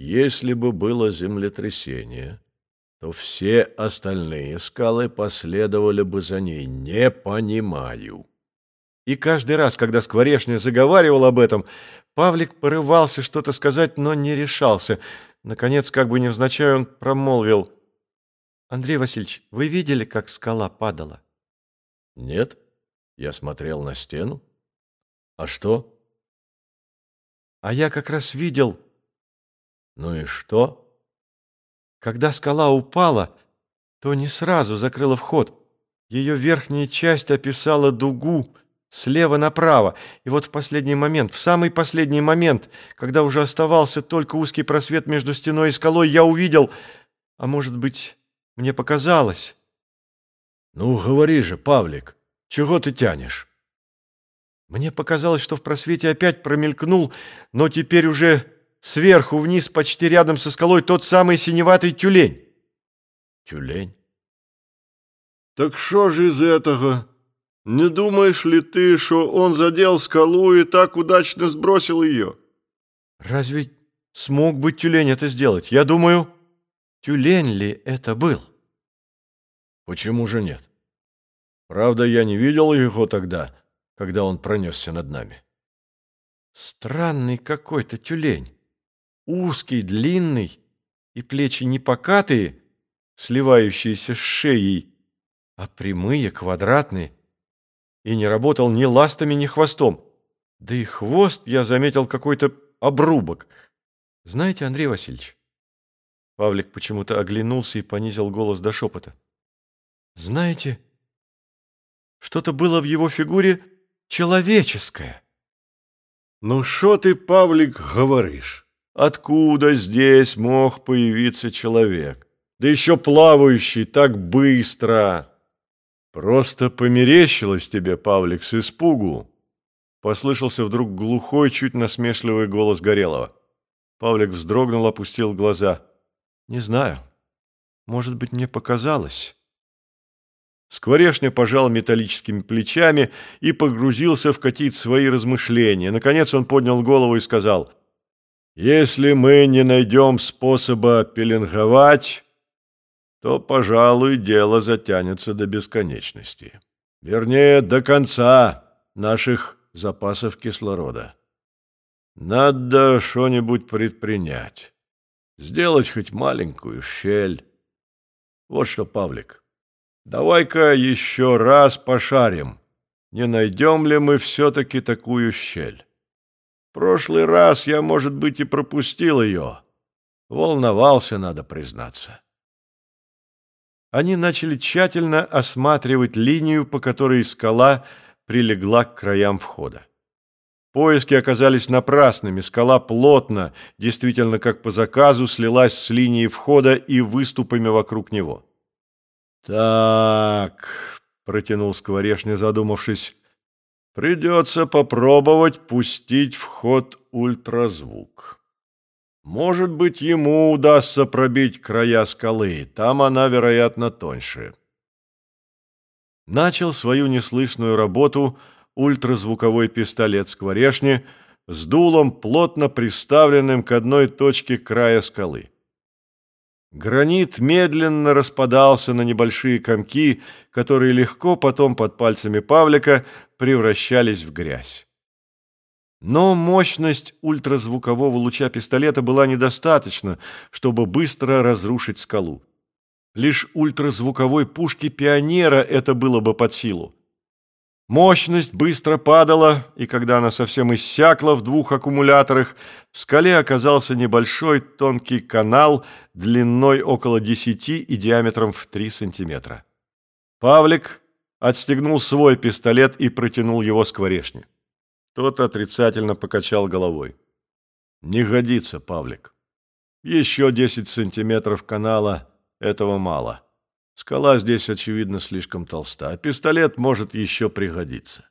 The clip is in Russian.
Если бы было землетрясение, то все остальные скалы последовали бы за ней. Не понимаю. И каждый раз, когда Скворечня заговаривал об этом, Павлик порывался что-то сказать, но не решался. Наконец, как бы невзначай, он промолвил. «Андрей Васильевич, вы видели, как скала падала?» «Нет, я смотрел на стену. А что?» «А я как раз видел...» «Ну и что?» Когда скала упала, то не сразу закрыла вход. Ее верхняя часть описала дугу слева направо. И вот в последний момент, в самый последний момент, когда уже оставался только узкий просвет между стеной и скалой, я увидел, а может быть, мне показалось. «Ну, говори же, Павлик, чего ты тянешь?» Мне показалось, что в просвете опять промелькнул, но теперь уже Сверху вниз, почти рядом со скалой, тот самый синеватый тюлень. Тюлень? Так что же из этого? Не думаешь ли ты, что он задел скалу и так удачно сбросил ее? Разве смог бы тюлень это сделать? Я думаю, тюлень ли это был? Почему же нет? Правда, я не видел его тогда, когда он пронесся над нами. Странный какой-то тюлень узкий, длинный, и плечи не покатые, сливающиеся с шеей, а прямые, квадратные, и не работал ни ластами, ни хвостом. Да и хвост я заметил какой-то обрубок. Знаете, Андрей Васильевич, Павлик почему-то оглянулся и понизил голос до шепота. Знаете, что-то было в его фигуре человеческое. Ну что ты, Павлик, говоришь? Откуда здесь мог появиться человек? Да еще плавающий так быстро. Просто померещилось тебе, Павлик, с испугу. Послышался вдруг глухой, чуть насмешливый голос Горелого. Павлик вздрогнул, опустил глаза. Не знаю. Может быть, мне показалось. Скворешня пожал металлическими плечами и погрузился в какие-то свои размышления. Наконец он поднял голову и сказал — если мы не найдем способа пеленговать, то, пожалуй, дело затянется до бесконечности. Вернее, до конца наших запасов кислорода. Надо что-нибудь предпринять. Сделать хоть маленькую щель. Вот что, Павлик, давай-ка еще раз пошарим, не найдем ли мы все-таки такую щель. Прошлый раз я, может быть, и пропустил ее. Волновался, надо признаться. Они начали тщательно осматривать линию, по которой скала прилегла к краям входа. Поиски оказались напрасными. Скала плотно, действительно как по заказу, слилась с линией входа и выступами вокруг него. «Так», — протянул Скворешня, задумавшись, Придется попробовать пустить в ход ультразвук. Может быть, ему удастся пробить края скалы, там она, вероятно, тоньше. Начал свою неслышную работу ультразвуковой пистолет скворешни с дулом, плотно приставленным к одной точке края скалы. Гранит медленно распадался на небольшие комки, которые легко потом под пальцами Павлика превращались в грязь. Но мощность ультразвукового луча пистолета была недостаточна, чтобы быстро разрушить скалу. Лишь ультразвуковой пушки «Пионера» это было бы под силу. Мощность быстро падала, и когда она совсем иссякла в двух аккумуляторах, в скале оказался небольшой тонкий канал длиной около 10 и диаметром в 3 сантиметра. Павлик отстегнул свой пистолет и протянул его скворечне. Тот отрицательно покачал головой. «Не годится, Павлик. Еще 10 сантиметров канала – этого мало». Скала здесь, очевидно, слишком толста, пистолет может еще пригодиться.